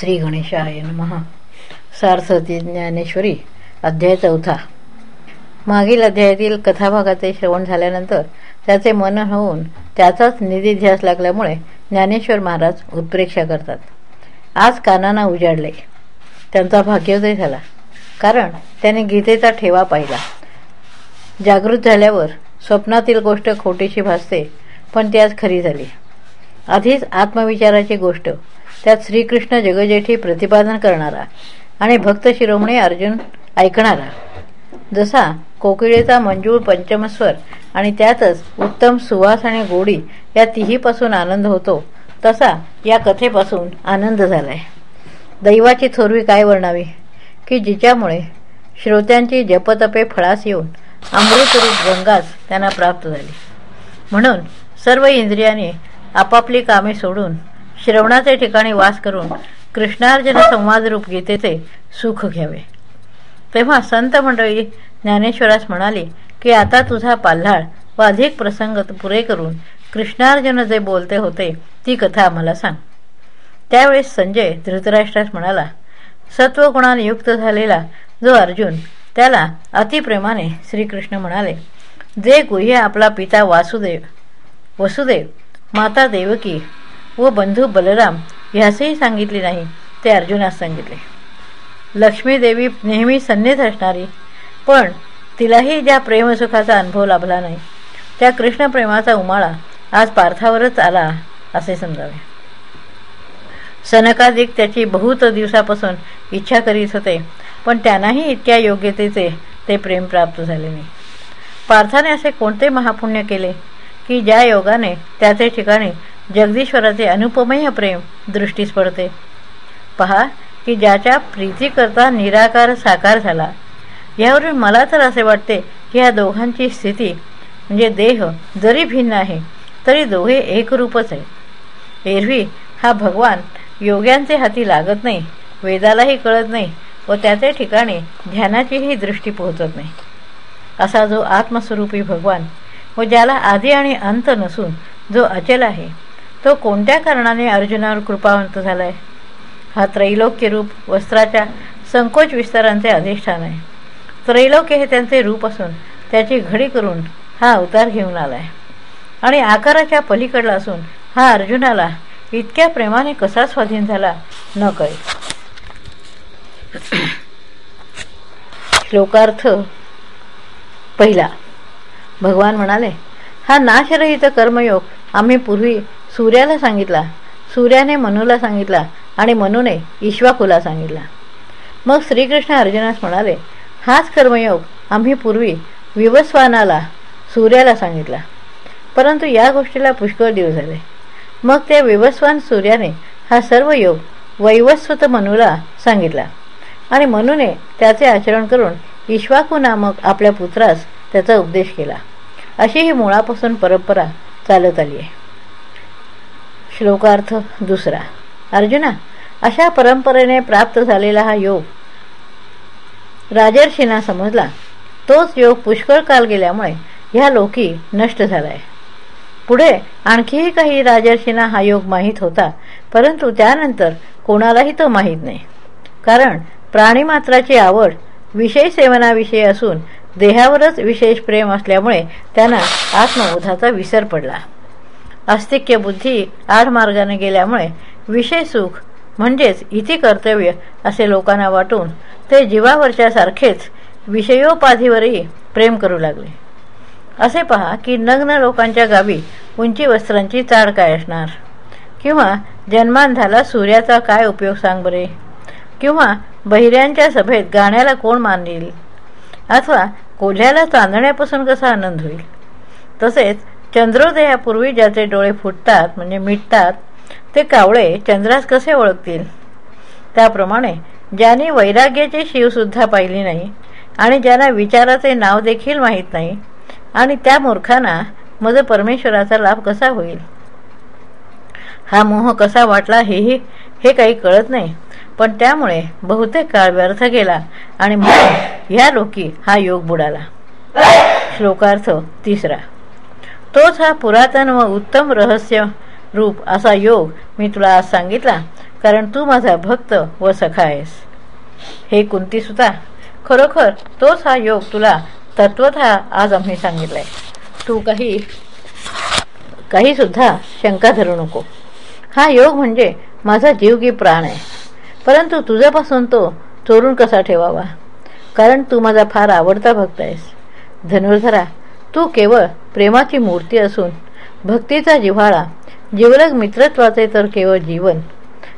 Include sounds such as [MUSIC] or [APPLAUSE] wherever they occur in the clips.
श्री गणेशाय महा सारस्वती ज्ञानेश्वरी अध्याय चौथा. मागील अध्यायातील कथाभागाचे श्रवण झाल्यानंतर त्याचे मन होऊन त्याचाच निधीध्यास लागल्यामुळे ज्ञानेश्वर महाराज उत्प्रेक्षा करतात. आज कानांना उजाडले. त्यांचा भाग्योदय झाला. कारण त्याने गीतेचा ठेवा पाहिला. जागृत झाल्यावर स्वप्नातील गोष्ट खोटीशी भासते पण ती आज खरी झाली. आधीच आत्मविचाराची गोष्ट त्यात श्रीकृष्ण जगजेठी प्रतिपादन करणारा आणि भक्त शिरोमणी अर्जुन ऐकणारा. जसा कोकिळेचा मंजूळ पंचमस्वर आणि त्यातच उत्तम सुवास आणि गोडी या तिहीपासून आनंद होतो तसा या कथेपासून आनंद झालाय. दैवाची थोरवी काय वर्णावी? की जिच्यामुळे श्रोत्यांची जपतपे फळास येऊन अमृतरूप गंगास त्यांना प्राप्त झाली. म्हणून सर्व इंद्रियाने आपापली कामे सोडून श्रवणाचे ठिकाणी वास करून कृष्णार्जुन संवादरूप गीतेचे सुख घ्यावे. तेव्हा संत मंडळी ज्ञानेश्वरास म्हणाली की आता तुझा पाल्हाळ व अधिक प्रसंग पुरे करून कृष्णार्जुन जे बोलते होते ती कथा आम्हाला सांग. त्यावेळेस संजय धृतराष्ट्रास म्हणाला सत्वगुणाने युक्त झालेला जो अर्जुन त्याला अतिप्रेमाने श्रीकृष्ण म्हणाले जे गुह्य आपला पिता वासुदेव वसुदेव माता देवकी व बंधू बलराम ह्यासही सांगितले नाही ते अर्जुनास सांगितले. लक्ष्मीदेवी नेहमी सन्नीत असणारी पण तिलाही ज्या प्रेमसुखाचा अनुभव लाभला नाही त्या कृष्णप्रेमाचा उमाळा आज पार्थावरच आला असे समजावे. सनकाधिक त्याची बहुत दिवसापासून इच्छा करीत होते पण त्यांनाही इतक्या योग्यतेचे ते प्रेम प्राप्त झाले नाही. पार्थाने असे कोणते महापुण्य केले? की ज्या योगाने त्याचे ठिकाणी जगदीश्वराचे अनुपमेय प्रेम दृष्टीस पडते. पहा की ज्याच्या प्रीतीकरता निराकार साकार झाला. यावरून मला तर असे वाटते की ह्या दोघांची स्थिती म्हणजे देह जरी भिन्न आहे तरी दोघे एकरूपच आहे एरवी हा भगवान योग्यांचे हाती लागत नाही वेदालाही कळत नाही व त्याचे ठिकाणी ध्यानाचीही दृष्टी पोहोचत नाही. असा जो आत्मस्वरूपी भगवान व ज्याला आधी आणि अंत नसून जो अचल आहे तो कोणत्या कारणाने अर्जुनावर कृपावंत झालाय? हा त्रैलोक्य रूप वस्त्राच्या संकोच विस्तारांचे अधिष्ठान आहे. त्रैलोक्य हे त्यांचे रूप असून त्याची घडी करून हा अवतार घेऊन आलाय. आणि आकाराच्या पलीकडला असून हा अर्जुनाला इतक्या प्रेमाने कसा स्वाधीन झाला न कळे श्लोकार्थ पहिला. भगवान म्हणाले हा नाशरहित कर्मयोग आम्ही पूर्वी सूर्याला सांगितला सूर्याने मनूला सांगितला आणि मनूने ईश्वाकुला सांगितला. मग श्रीकृष्ण अर्जुनास म्हणाले हाच कर्मयोग आम्ही पूर्वी विवस्वानाला सूर्याला सांगितला. परंतु या गोष्टीला पुष्कळ दिवस झाले. मग त्या विवस्वान सूर्याने हा सर्व योग वैवस्वत मनूला सांगितला आणि मनूने त्याचे आचरण करून इश्वाकू नामक आपल्या पुत्रास त्याचा उपदेश केला. अशी ही मुळापासून परंपरा चालत आली आहे. श्लोकार्थ दुसरा. अर्जुना अशा परंपरेने प्राप्त झालेला हा योग राजर्षींना समजला. तोच योग पुष्कळ काल गेल्यामुळे ह्या लोकी नष्ट झालाय. पुढे आणखीही काही राजर्षींना हा योग माहीत होता परंतु त्यानंतर कोणालाही तो माहीत नाही. कारण प्राणीमात्राची आवड विषय सेवनाविषयी असून देहावरच विशेष प्रेम असल्यामुळे त्यांना आत्मबोधाचा विसर पडला. अस्तिक्य बुद्धी आडमार्गाने गेल्यामुळे विषय सुख म्हणजेच इति कर्तव्य असे लोकांना वाटून ते जीवावरच्या सारखेच विषयोपाधीवरही प्रेम करू लागले. असे पहा की नग्न लोकांच्या गावी उंची वस्त्रांची चाड काय असणार? किंवा जन्मान झाला सूर्याचा काय उपयोग सांग बरे? किंवा बहिऱ्यांच्या सभेत गाण्याला कोण मानेल अथवा कोल्ह्याला चांदण्यापासून कसा आनंद होईल? तसेच चंद्रोदयापूर्वी ज्याचे डोळे फुटतात म्हणजे मिटतात ते कावळे चंद्रास कसे ओळखतील? त्याप्रमाणे ज्यांनी वैराग्याची शिवसुद्धा पाहिली नाही आणि ज्यांना विचाराचे नाव देखील माहीत नाही आणि त्या मूर्खांना मज परमेश्वराचा लाभ कसा होईल? हा मोह कसा वाटला हेही हे काही कळत नाही. पण त्यामुळे बहुतेक काळ व्यर्थ गेला आणि म्हणून ह्या लोकी हा योग बुडाला. श्लोकार्थ तिसरा. तोच हा पुरातन व उत्तम रहस्य रूप असा योग मी तुला आज सांगितला कारण तू माझा भक्त व सखा आहेस. हे कुंती सुता खरोखर तोच हा योग तुला तत्वत आज आम्ही सांगितलाय. तू काही काही सुद्धा शंका धरू नको. हा योग म्हणजे माझा जीव की प्राण आहे. परंतु तुझ्यापासून तो चोरून कसा ठेवावा? कारण तू माझा फार आवडता भक्त आहेस. धनुर्धरा तू केवळ प्रेमाची मूर्ती असून भक्तीचा जिव्हाळा जिवलग मित्रत्वाचे तर केवळ जीवन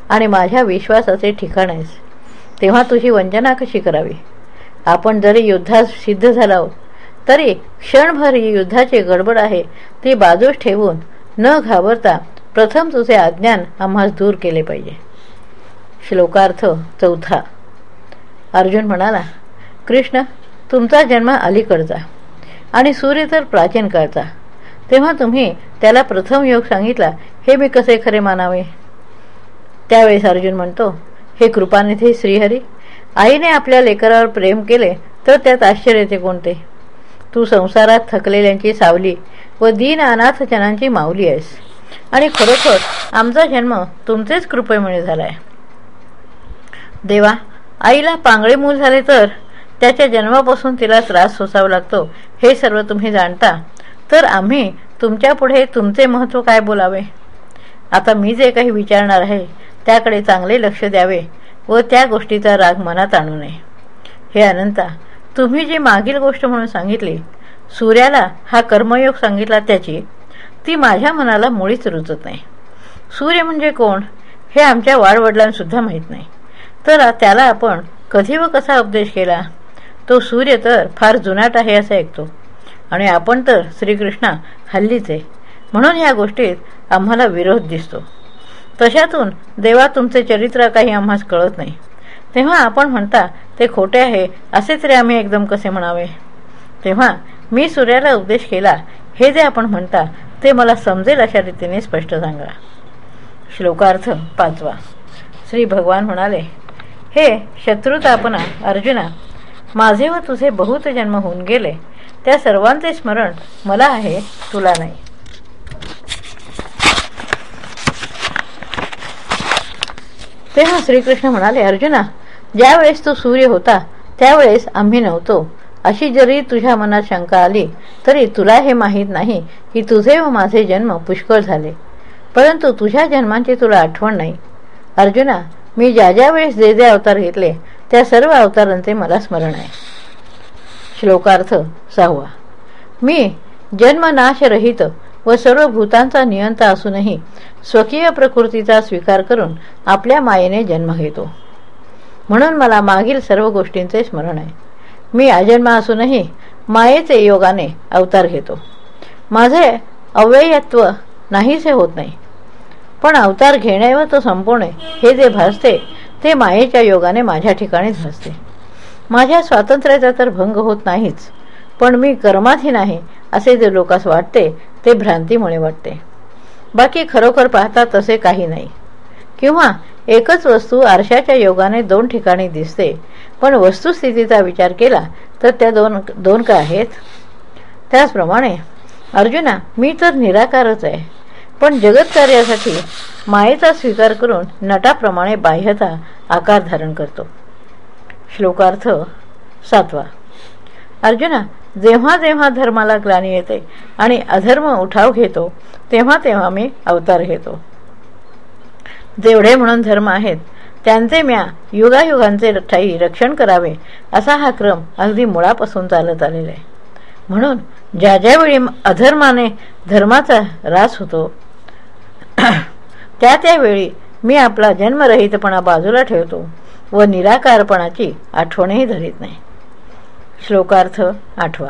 आणि माझ्या विश्वासाचे ठिकाण आहेस. तेव्हा तुझी वंजना कशी करावी? आपण जरी युद्धात सिद्ध झालाव तरी क्षणभर ही युद्धाची गडबड आहे ती बाजूस ठेवून न घाबरता प्रथम तुझे अज्ञान आम्हास दूर केले पाहिजे. श्लोकार्थ चौथा. अर्जुन म्हणाला कृष्ण तुमचा जन्म अलीकडचा आणि सूर्य तर प्राचीन काळचा तेव्हा तुम्ही त्याला प्रथम योग सांगितला हे मी कसे खरे मानावे? त्यावेळेस अर्जुन म्हणतो हे कृपानिधी श्रीहरी आईने आपल्या लेकरावर प्रेम केले तर त्यात आश्चर्य ते कोणते? तू संसारात थकलेल्यांची सावली व दीन अनाथ जनांची माऊली आहेस आणि खरोखर आमचा जन्म तुमचेच कृपेमुळे झाला आहे देवा आईला पांगळे मूल झाले तर त्याच्या जन्मापासून तिला त्रास सोसावा लागतो. हे सर्व तुम्ही जाणता. तर आम्ही तुमच्यापुढे तुमचे महत्त्व काय बोलावे? आता मी जे काही विचारणार आहे त्याकडे चांगले लक्ष द्यावे व त्या गोष्टीचा राग मनात आणू नये. हे अनंता तुम्ही जी मागील गोष्ट म्हणून सांगितली सूर्याला हा कर्मयोग सांगितला त्याची ती माझ्या मनाला मुळीच रुचत नाही. सूर्य म्हणजे कोण हे आमच्या वाडवडिलांसुद्धा माहीत नाही. तर त्याला आपण कधी व कसा उपदेश केला? तो सूर्य तर फार जुनाट आहे असे ऐकतो. आणि आपण तर श्रीकृष्णा हल्लीच आहे. म्हणून या गोष्टीत आम्हाला विरोध दिसतो. तशातून देवा तुमचे चरित्र काही आम्हास कळत नाही. तेव्हा आपण म्हणता ते खोटे आहे असे तरी आम्ही एकदम कसे म्हणावे? तेव्हा मी सूर्याला उपदेश केला हे जे आपण म्हणता ते मला समजेल अशा रीतीने स्पष्ट सांगा. श्लोकार्थ पाचवा. श्री भगवान म्हणाले हे शत्रुतापना अर्जुना माझे व तुझे बहुत जन्म होऊन गेले. त्या सर्वांचे स्मरण मला आहे तुला नाही. तेव्हा श्रीकृष्ण म्हणाले अर्जुना ज्यावेळेस तो सूर्य होता त्यावेळेस आम्ही नव्हतो. अशी जरी तुझ्या मनात शंका आली तरी तुला हे माहीत नाही की तुझे व माझे जन्म पुष्कळ झाले. परंतु तुझ्या जन्मांची तुला आठवण नाही. अर्जुना मी ज्या ज्या वेळेस जे जे अवतार घेतले त्या सर्व अवतारांचे मला स्मरण आहे. श्लोकार्थ सहावा. मी जन्मनाशरहित व सर्व भूतांचा नियंता असूनही स्वकीय प्रकृतीचा स्वीकार करून आपल्या मायेने जन्म घेतो. म्हणून मला मागील सर्व गोष्टींचे स्मरण आहे. मी अजन्मा असूनही मायेचे योगाने अवतार घेतो. माझे अव्ययत्व नाहीसे होत नाही. पण अवतार घेणे व तो संपवणे हे जे भासते ते मायेच्या योगाने माझ्या ठिकाणीच भासते. माझ्या स्वातंत्र्याचा तर भंग होत नाहीच पण मी कर्मातही नाही असे जे लोकांस वाटते ते भ्रांतीमुळे वाटते. बाकी खरोखर पाहता तसे काही नाही. किंवा एकच वस्तू आरशाच्या योगाने दोन ठिकाणी दिसते पण वस्तुस्थितीचा विचार केला तर त्या दोन दोन का आहेत? त्याचप्रमाणे अर्जुना मी तर निराकारच आहे. पण जगत्कार्यासाठी मायेचा स्वीकार करून नटाप्रमाणे बाह्यता आकार धारण करतो. श्लोकार्थ सातवा. अर्जुना जेव्हा जेव्हा धर्माला ग्लानी येते आणि अधर्म उठाव घेतो तेव्हा तेव्हा मी अवतार घेतो. जेवढे म्हणून धर्म आहेत त्यांचे म्या युगायुगांचे ठाई रक्षण करावे असा हा क्रम अगदी मुळापासून चालत आलेला आहे. म्हणून ज्या ज्यावेळी अधर्माने धर्माचा रास होतो [COUGHS] त्या त्यावेळी मी आपला जन्मरहितपणा बाजूला ठेवतो व निराकारपणाची आठवणही धरीत नाही. श्लोकार्थ आठवा.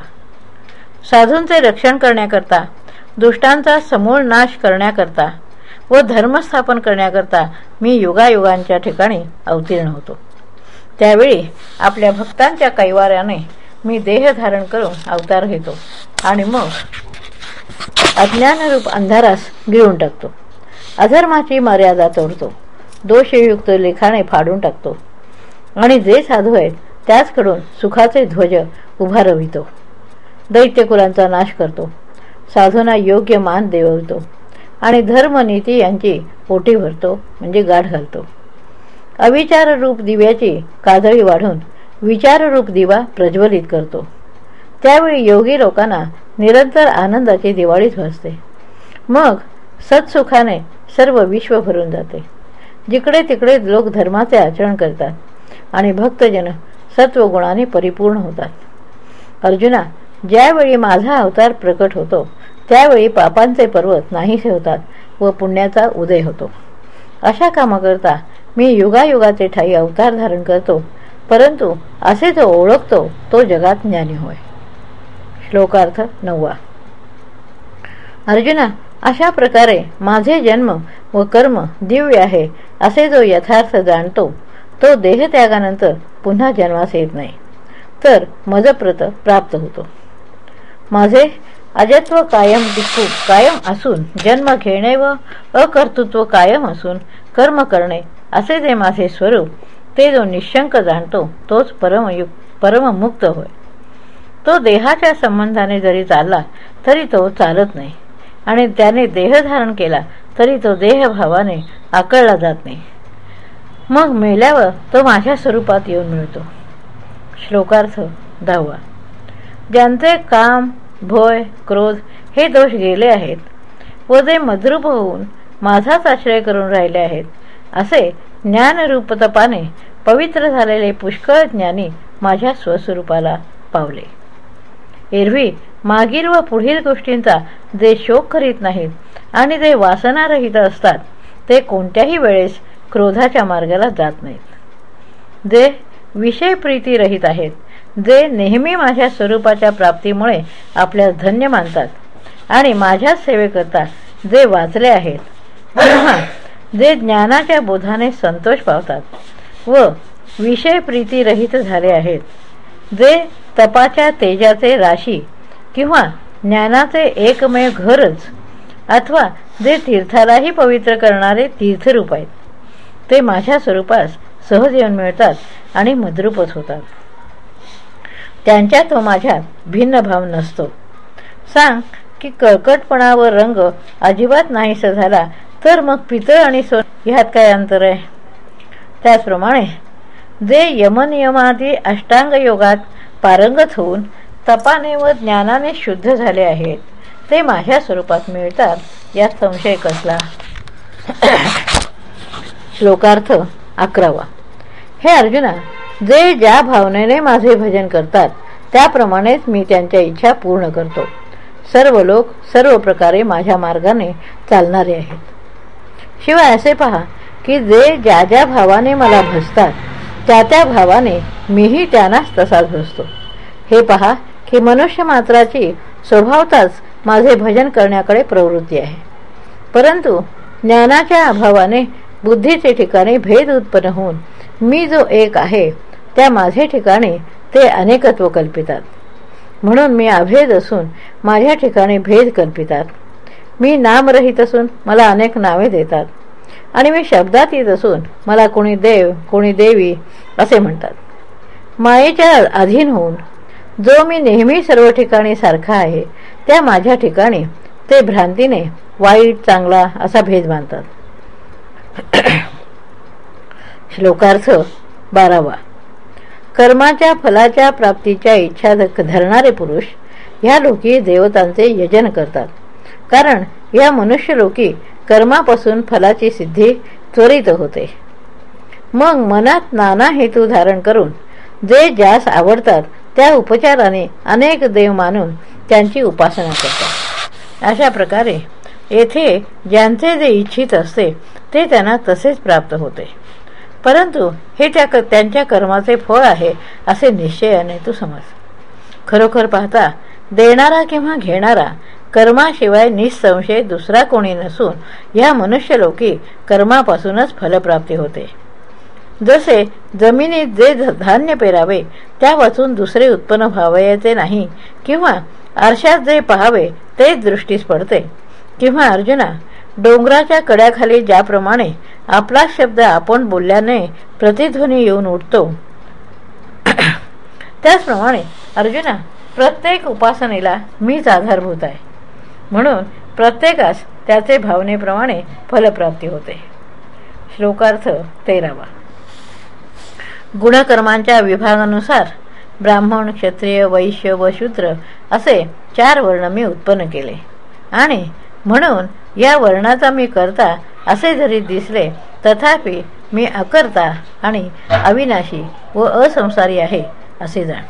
साधूंचे रक्षण करण्याकरता दुष्टांचा समूळ नाश करण्याकरता व धर्मस्थापन करण्याकरता मी युगायुगांच्या ठिकाणी अवतीर्ण होतो. त्यावेळी आपल्या भक्तांच्या कैवाऱ्याने मी देह धारण करून अवतार घेतो आणि मग अज्ञानरूप अंधारास गिळून टाकतो. अधर्माची मर्यादा तोडतो. दोषयुक्त लिखाणे फाडून टाकतो. आणि जे साधू आहेत त्याचकडून सुखाचे ध्वज उभा रवितो. दैत्यकुलांचा नाश करतो. साधूंना योग्य मान देवतो. आणि धर्मनीती यांची पोटी भरतो म्हणजे गाठ घालतो. अविचाररूप दिव्याची काजळी वाढून विचाररूप दिवा प्रज्वलित करतो. त्यावेळी योगी लोकांना निरंतर आनंदाची दिवाळीच भासते मग सत्सुखाने सर्व विश्व भरून जाते. जिकडे तिकडे लोक धर्माचे आचरण करतात आणि भक्तजन सत्वगुणाने परिपूर्ण होतात. अर्जुना ज्यावेळी माझा अवतार प्रकट होतो त्यावेळी पापांचे पर्वत नाहीसे होतात व पुण्याचा उदय होतो. अशा कामाकरता मी युगायुगाचे ठाई अवतार धारण करतो परंतु असे जो ओळखतो तो जगात ज्ञानी होय. श्लोकार्थ नववा. अर्जुना अशा प्रकारे माझे जन्म व कर्म दिव्य आहे असे जो यथार्थ जाणतो तो देहत्यागानंतर पुन्हा जन्मास येत नाही. तर मजप्रत प्राप्त होतो. माझे अजत्व कायम दिक्कू कायम असून जन्म घेणे व अकर्तृत्व कायम असून कर्म करणे असे जे माझे स्वरूप ते जो निशंक जाणतो तोच परमयुक्त परममुक्त होय. तो देहाच्या संबंधाने जरी चालला तरी तो चालत नाही. आणि त्याने देह धारण केला तरी तो देहभावाने आकळला जात नाही. मग मेल्यावर तो माझ्या स्वरूपात येऊन मिळतो. श्लोकार्थ दहावा. ज्यांचे काम भय क्रोध हे दोष गेले आहेत व जे मद्रूप होऊन माझाच आश्रय करून राहिले आहेत असे ज्ञानरूपतपाने पवित्र झालेले पुष्कळ ज्ञानी माझ्या स्वस्वरूपाला पावले. एरवी मागील व पुढील गोष्टींचा जे शोक करीत नाहीत आणि जे वासनारहित असतात ते कोणत्याही वेळेस क्रोधाच्या मार्गाला जात नाहीत. जे विषय प्रीतीरहित आहेत जे नेहमी माझ्या स्वरूपाच्या प्राप्तीमुळे आपल्या धन्य मानतात आणि माझ्याच सेवेकरता जे वाचले आहेत किंवा [COUGHS] जे ज्ञानाच्या बोधाने संतोष पावतात व विषय प्रीतीरहित झाले आहेत जे तपाच्या तेजाचे राशी किंवा ज्ञानाचे एकमेव घरच अथवा जे तीर्थालाही पवित्र करणारे तीर्थरूप आहेत. ते माझ्या स्वरूपास सहज येऊन मिळतात आणि मद्रूपच होतात. त्यांच्यात व माझ्यात भिन्न भाव नसतो. सांग की कळकटपणा व रंग अजिबात नाहीसा झाला तर मग पितळ आणि सोन ह्यात काय अंतर आहे? त्याचप्रमाणे जे यमनियमादी अष्टांग योगात पारंगत होऊन तपाने व ज्ञानाने शुद्ध झाले आहेत. ते माझ्या स्वरूपात मिळतात यात संशय कसला? श्लोकार्थ अकरावा. हे अर्जुना जे ज्या भावनेने माझे भजन करतात त्याप्रमाणेच मी त्यांच्या इच्छा पूर्ण करतो. सर्व लोक सर्व प्रकारे माझ्या मार्गाने चालणारे आहेत. शिवाय असे पहा की जे ज्या ज्या भावाने मला भसतात त्या त्या भावाने मीही त्यांनाच तसाच भसतो हे पहा ही मनुष्य मात्राची स्वभावताच माझे भजन करण्याकडे प्रवृत्ती आहे. परंतु ज्ञानाच्या अभावाने बुद्धीचे ठिकाणी भेद उत्पन्न होऊन मी जो एक आहे त्या माझे ठिकाणी ते अनेकत्व कल्पितात. म्हणून मी अभेद असून माझ्या ठिकाणी भेद कल्पितात. मी नामरहित असून मला अनेक नावे देतात. आणि मी शब्दात येत असून मला कोणी देव कोणी देवी असे म्हणतात. मायेच्या अधीन होऊन जो मी नेहमी सर्व ठिकाणी सारखा आहे त्या माझ्या ठिकाणी ते भ्रांतीने वाईट चांगला असा भेद मानतात [COUGHS] श्लोकार्थ बारावा. कर्माच्या फलाच्या प्राप्तीच्या इच्छा धरणारे पुरुष ह्या लोकी देवतांचे यजन करतात. कारण या मनुष्य लोकी कर्मापासून फलाची सिद्धी त्वरित होते. मग मनात नाना हेतू धारण करून जे ज्यास आवडतात त्या उपचाराने अनेक देव मानून त्यांची उपासना करतात. अशा प्रकारे येथे ज्यांचे जे इच्छित असते ते त्यांना तसेच प्राप्त होते. परंतु हे त्या त्यांच्या कर्माचे फळ आहे असे निश्चयाने तू समज. खरोखर पाहता देणारा किंवा घेणारा कर्माशिवाय निसंशय दुसरा कोणी नसून या मनुष्यलोकी कर्मापासूनच फलप्राप्ती होते. जसे जमिनीत जे धान्य पेरावे त्या वाचून दुसरे उत्पन्न व्हावयाचे नाही किंवा आरशात जे पहावे तेच दृष्टीस पडते. किंवा अर्जुना डोंगराच्या कड्याखाली ज्याप्रमाणे आपला शब्द आपण बोलल्याने प्रतिध्वनी येऊन उठतो. त्याचप्रमाणे अर्जुना प्रत्येक उपासनेला मीच आधारभूत आहे. म्हणून प्रत्येकास त्याचे भावनेप्रमाणे फलप्राप्ती होते. श्लोकार्थ तेरावा. गुणकर्मांच्या विभागानुसार ब्राह्मण क्षत्रिय वैश्य व शूद्र असे चार वर्ण मी उत्पन्न केले. आणि म्हणून या वर्णाचा मी करता असे जरी दिसले तथापि मी अकर्ता आणि अविनाशी व असंसारी आहे असे जाण.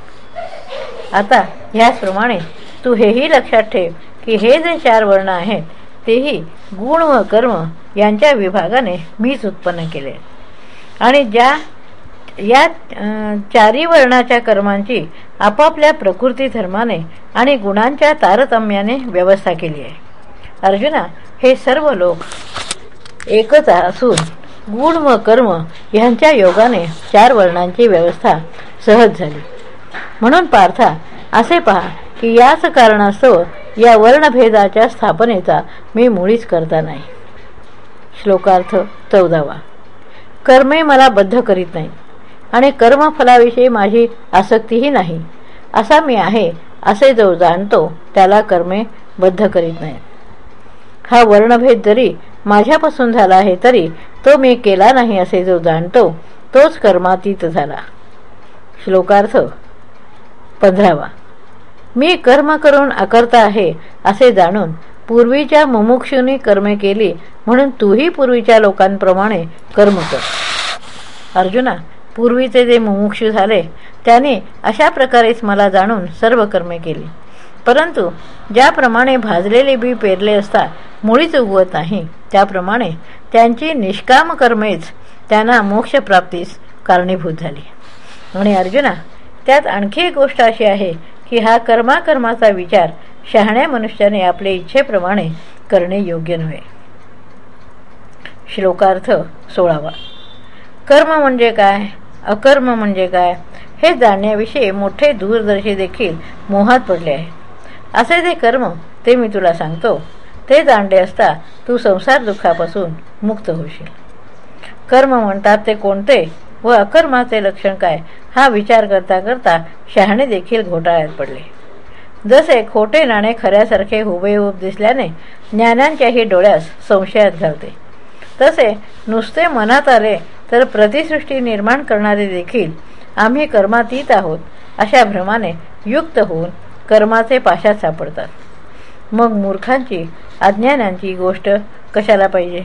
आता ह्याचप्रमाणे तू हेही लक्षात ठेव की हे जे चार वर्ण आहेत तेही गुण व कर्म यांच्या विभागाने मीच उत्पन्न केले. आणि ज्या या चारी वर्णाच्या कर्मांची आपापल्या प्रकृती धर्माने आणि गुणांच्या तारतम्याने व्यवस्था केली आहे. अर्जुना हे सर्व लोक एकच असून गुण व कर्म यांच्या योगाने चार वर्णांची व्यवस्था सहज झाली. म्हणून पार्था असे पहा की याच कारणास्तव या वर्णभेदाच्या स्थापनेचा मी मुळीच करता नाही. श्लोकार्थ चौदावा. कर्मे मला बद्ध करीत नाही आणि कर्मफलाविषयी माझी आसक्तीही नाही. असा मी आहे असे जो जाणतो त्याला कर्मे बद्ध करीत नाही हा वर्णभेद जरी माझ्यापासून झाला आहे तरी तो मी केला नाही असे जो जाणतो तोच कर्मातीत झाला. श्लोकार्थ पंधरावा. मी कर्म करून अकर्ता आहे असे जाणून पूर्वीच्या मुमुक्षुनी कर्मे केली म्हणून तूही पूर्वीच्या लोकांप्रमाणे कर्म कर. अर्जुना पूर्वीचे जे मुमुक्षू झाले त्याने अशा प्रकारेच मला जाणून सर्व कर्मे केली. परंतु ज्याप्रमाणे भाजलेले बी पेरले असता मुळीच उगवत नाही. त्याप्रमाणे त्यांची निष्काम कर्मेच त्यांना मोक्षप्राप्तीस कारणीभूत झाली. आणि अर्जुना त्यात आणखी एक गोष्ट अशी आहे की हा कर्माकर्माचा विचार शहाण्या मनुष्याने आपल्या इच्छेप्रमाणे करणे योग्य नव्हे. श्लोकार्थ सोळावा. कर्म म्हणजे काय? अकर्म म्हणजे काय? हे जाणण्याविषयी मोठे दूरदर्शी देखील मोहात पडले आहे. असे जे कर्म ते मी तुला सांगतो. ते जाणले असता तू संसार दुःखापासून मुक्त होशील. कर्म म्हणतात ते कोणते व अकर्माचे लक्षण काय हा विचार करता करता शहाणे देखील घोटाळ्यात पडले. जसे खोटे नाणे खऱ्यासारखे हुबेहूब दिसल्याने ज्ञानांच्याही डोळ्यास संशयात घालते. तसे नुसते मनात आले तर प्रतिसृष्टी निर्माण करणारे देखील आम्ही कर्मातीत आहोत अशा भ्रमाने युक्त होऊन कर्माचे पाशात सापडतात. मग मूर्खांची अज्ञानांची गोष्ट कशाला पाहिजे?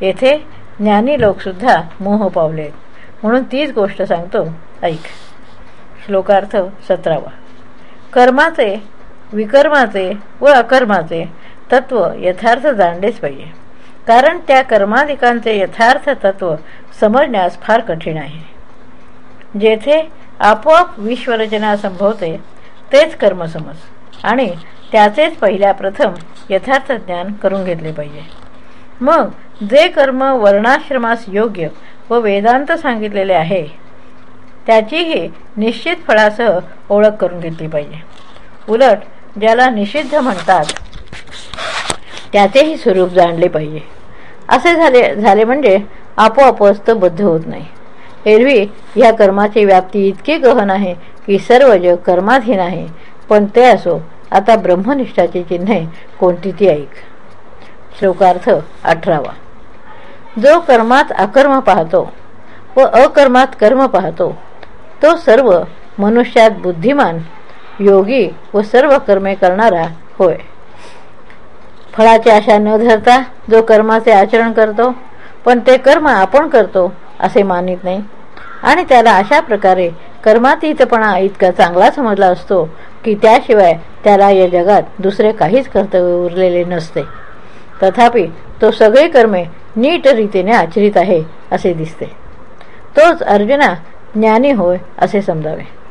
येथे ज्ञानी लोकसुद्धा मोह पावले म्हणून तीच गोष्ट सांगतो. ऐक. श्लोकार्थ सतरावा. कर्माचे विकर्माचे व अकर्माचे तत्व यथार्थ जाणलेच पाहिजे. कारण त्या कर्माधिकांचे यथार्थ तत्व समजण्यास फार कठीण आहे. जेथे आपोआप विश्वरचना संभवते तेच कर्म समज आणि त्याचेच पहिल्या प्रथम यथार्थ ज्ञान करून घेतले पाहिजे. मग जे कर्म वर्णाश्रमास योग्य व वेदांत सांगितलेले आहे त्याचीही निश्चित फळासह ओळख करून घेतली पाहिजे. उलट ज्याला निषिद्ध म्हणतात त्याचेही स्वरूप जाणले पाहिजे. असे झाले झाले म्हणजे आपोआपच तो बद्ध होत नाही. एरवी या कर्माची व्याप्ती इतकी गहन आहे की सर्व जग कर्माधीन आहे पण ते असो आता ब्रह्मनिष्ठाची चिन्हे कोणती ती ऐक. श्लोकार्थ अठरावा. जो कर्मात अकर्म पाहतो व अकर्मात कर्म पाहतो तो सर्व मनुष्यात बुद्धिमान योगी व सर्व कर्मे करणारा होय. फळाची आशा न धरता जो कर्माचे आचरण करतो पण ते कर्म आपण करतो असे मानित नाही. आणि त्याला अशा प्रकारे कर्मातीतपणा इतका चांगला समजला असतो की त्याशिवाय त्याला या जगात दुसरे काहीच कर्तव्य उरलेले नसते. तथापि तो सगळे कर्मे नीट रीतीने आचरित आहे असे दिसते. तोच अर्जुना ज्ञानी होय असे समजावे.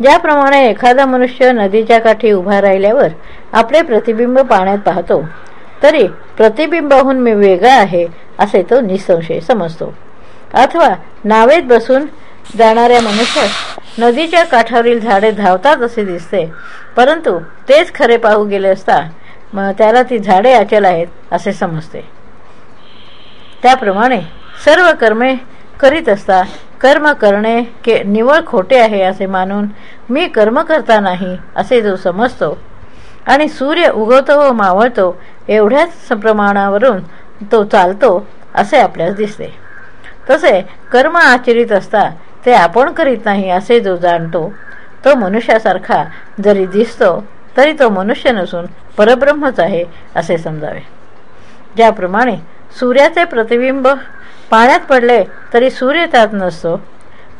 ज्याप्रमाणे एखादा मनुष्य नदीच्या काठी उभा राहिल्यावर आपले प्रतिबिंब पाण्यात पाहतो तरी प्रतिबिंबाहून मी वेगळा आहे असे तो निसंशय समजतो. अथवा नावेत बसून जाणाऱ्या मनुष्यास नदीच्या काठावरील झाडे धावतात असे दिसते परंतु तेच खरे पाहू गेले असता त्याला ती झाडे अचल आहेत असे समजते. त्याप्रमाणे सर्व कर्मे करीत असता कर्म करणे के निवळ खोटे आहे असे मानून मी कर्म करता नाही असे जो समजतो. आणि सूर्य उगवतो व मावळतो एवढ्याच प्रमाणावरून तो चालतो असे आपल्यास दिसते. तसे कर्म आचरित असता ते आपण करीत नाही असे जो जाणतो तो मनुष्यासारखा जरी दिसतो तरी तो मनुष्य नसून परब्रह्मच आहे असे समजावे. ज्याप्रमाणे सूर्याचे प्रतिबिंब पाण्यात पडले तरी सूर्य त्यात नसतो.